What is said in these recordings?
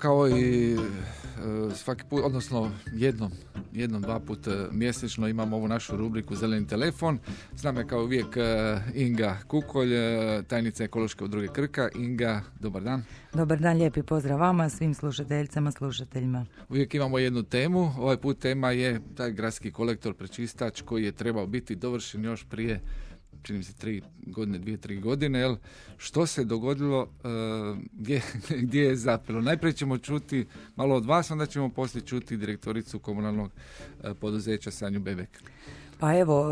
Kao i e, svaki put, odnosno jednom, jednom, dva put mjesečno imamo ovu našu rubriku Zeleni telefon. S nama je kao uvijek e, Inga Kukolj, e, tajnica ekološke udruge Krka. Inga, dobar dan. Dobar dan, lijepi pozdrav vama, svim slušateljicama, slušateljima. Uvijek imamo jednu temu. Ovaj put tema je taj gradski kolektor prečistač koji je trebao biti dovršen još prije čini mi se tri godine, dvije, tri godine, jel? Što se dogodilo, e, gdje, gdje je zapelo? Najprije ćemo čuti malo od vas, onda ćemo poslije čuti direktoricu komunalnog e, poduzeća Sanju Bebek. Pa evo,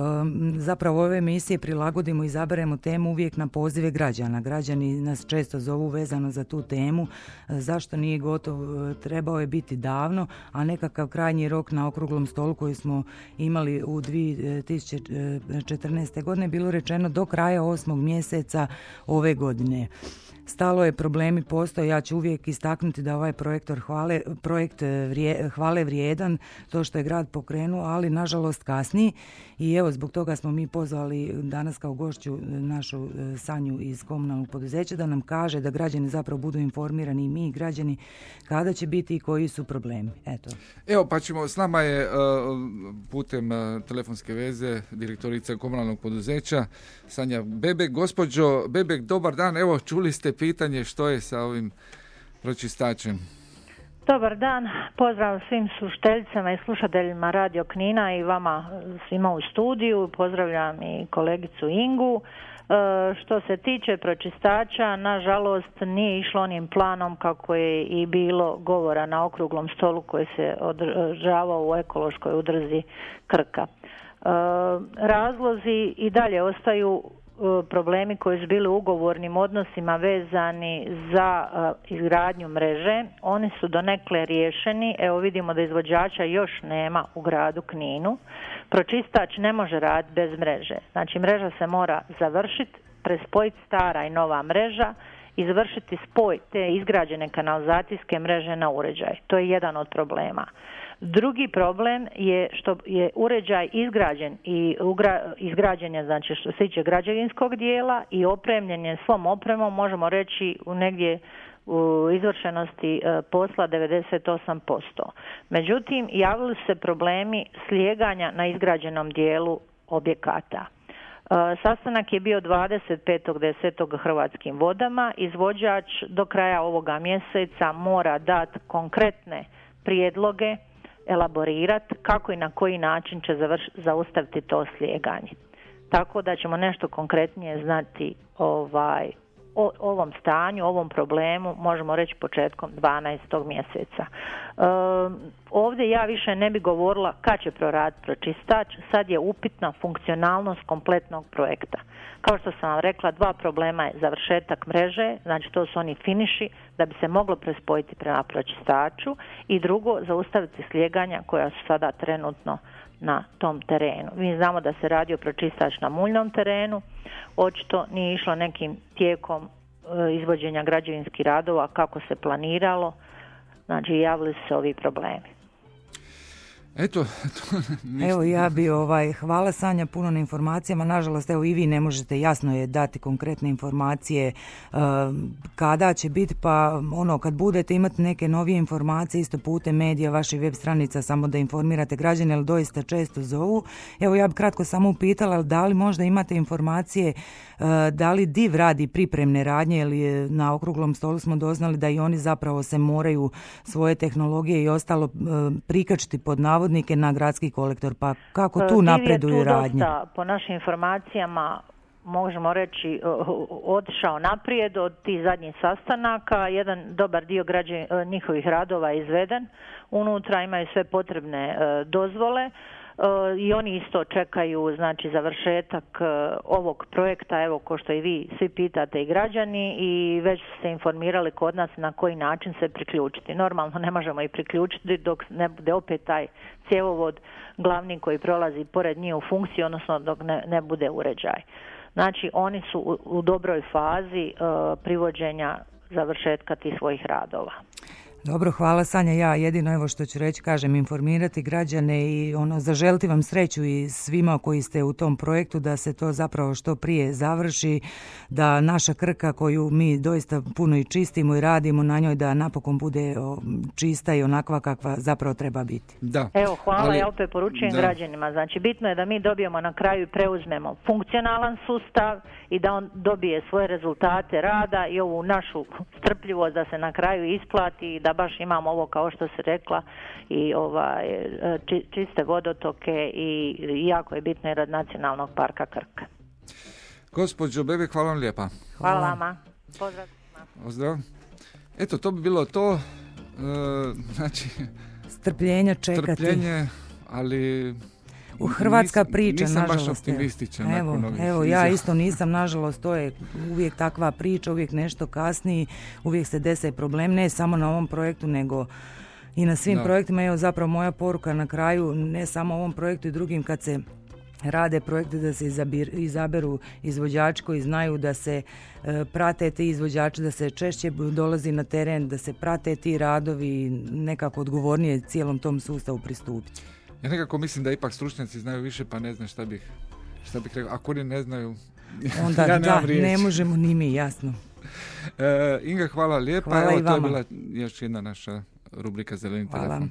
zapravo ove emisije prilagodimo i izaberemo temu uvijek na pozive građana. Građani nas često zovu vezano za tu temu. Zašto nije gotov? Trebao je biti davno, a nekakav krajnji rok na okruglom stolu koji smo imali u 2014. godine bilo rečeno do kraja osmog mjeseca ove godine. Stalo je problemi postoje, ja ću uvijek istaknuti da ovaj projektor hvale, projekt vrije, hvale vrijedan, to što je grad pokrenuo, ali nažalost kasni i evo zbog toga smo mi pozvali danas kao gošću našu e, Sanju iz komunalnog poduzeća da nam kaže da građani zapravo budu informirani i mi građani kada će biti i koji su problemi. Eto. Evo pa ćemo, s nama je uh, putem telefonske veze direktorica komunalnog poduzeća Sanja Bebek. Gospođo Bebek, dobar dan, evo čuli ste pitanje što je sa ovim pročistačem. Dobar dan, pozdrav svim slušteljicama i slušateljima Radio Knina i vama svima u studiju, pozdravljam i kolegicu Ingu. E, što se tiče pročistača, nažalost nije išlo onim planom kako je i bilo govora na okruglom stolu koji se održavao u ekološkoj udrzi Krka. E, razlozi i dalje ostaju E, problemi koji su bili u ugovornim odnosima vezani za e, izgradnju mreže, oni su donekle riješeni. Evo vidimo da izvođača još nema u gradu Kninu. Pročistač ne može raditi bez mreže. Znači mreža se mora završiti, prespojiti stara i nova mreža, izvršiti spoj te izgrađene kanalizacijske mreže na uređaj. To je jedan od problema. Drugi problem je što je uređaj izgrađen i izgrađen je znači što se tiče građevinskog dijela i opremljen je svom opremom, možemo reći u negdje u izvršenosti e, posla 98%. Međutim, javili se problemi slijeganja na izgrađenom dijelu objekata. E, sastanak je bio 25.10. Hrvatskim vodama. Izvođač do kraja ovoga mjeseca mora dati konkretne prijedloge elaborirati kako i na koji način će zaustaviti to slijeganje. Tako da ćemo nešto konkretnije znati ovaj, o ovom stanju, ovom problemu, možemo reći početkom 12. mjeseca. E, ovdje ja više ne bi govorila kad će proraditi pročistač, sad je upitna funkcionalnost kompletnog projekta. Kao što sam vam rekla, dva problema je završetak mreže, znači to su oni finiši da bi se moglo prespojiti prema pročistaču i drugo, zaustaviti slijeganja koja su sada trenutno na tom terenu. Mi znamo da se radio pročistač na muljnom terenu, očito nije išlo nekim tijekom e, izvođenja građevinskih radova kako se planiralo, znači javili su se ovi problemi. Eto, Evo ja bi ovaj, hvala Sanja puno na informacijama, nažalost evo i vi ne možete jasno je dati konkretne informacije uh, kada će biti, pa ono kad budete imati neke novije informacije isto putem medija, vaših web stranica samo da informirate građane, jer doista često zovu. Evo ja bi kratko samo upitala da li možda imate informacije uh, da li DIV radi pripremne radnje ili na okruglom stolu smo doznali da i oni zapravo se moraju svoje tehnologije i ostalo uh, prikačiti pod navod navodnike na gradski kolektor, pa kako tu napreduju radnje? po našim informacijama možemo reći otišao naprijed od tih zadnjih sastanaka, jedan dobar dio njihovih radova je izveden, unutra imaju sve potrebne e, dozvole, i oni isto čekaju znači završetak ovog projekta, evo ko što i vi svi pitate i građani i već su se informirali kod nas na koji način se priključiti. Normalno ne možemo i priključiti dok ne bude opet taj cjevovod glavni koji prolazi pored njih u funkciji, odnosno dok ne, ne bude uređaj. Znači oni su u, u dobroj fazi privođenja završetka tih svojih radova. Dobro, hvala Sanja. Ja jedino evo što ću reći, kažem, informirati građane i ono, zaželiti vam sreću i svima koji ste u tom projektu da se to zapravo što prije završi, da naša krka koju mi doista puno i čistimo i radimo na njoj da napokon bude čista i onakva kakva zapravo treba biti. Da. Evo, hvala, ja opet poručujem građanima. Znači, bitno je da mi dobijemo na kraju i preuzmemo funkcionalan sustav i da on dobije svoje rezultate rada i ovu našu strpljivost da se na kraju isplati i da baš imamo ovo kao što se rekla i ovaj čiste vodotoke i jako je bitno jer od nacionalnog parka Krka. Gospođo Bebe, hvala vam lijepa. Hvala, vama. Pozdrav. Pozdrav. Eto, to bi bilo to. E, znači... Strpljenja čekati. Strpljenje, ali u Hrvatska priča, nisam nažalost. baš optimističan. Evo, evo ja isto nisam, nažalost, to je uvijek takva priča, uvijek nešto kasniji, uvijek se dese problem, ne samo na ovom projektu, nego i na svim projektima. Evo zapravo moja poruka na kraju, ne samo ovom projektu i drugim, kad se rade projekte da se izabir, izaberu izvođači koji znaju da se e, prate ti izvođači, da se češće dolazi na teren, da se prate ti radovi nekako odgovornije cijelom tom sustavu pristupiti. Ja nekako mislim da ipak stručnjaci znaju više pa ne znam šta bih, šta bih rekao. Ako oni ne znaju, Onda ja da, riječ. ne možemo ni mi, jasno. E, Inga, hvala lijepa. Hvala Evo, i to je vama. bila još jedna naša rubrika Zeleni Hvala. telefon.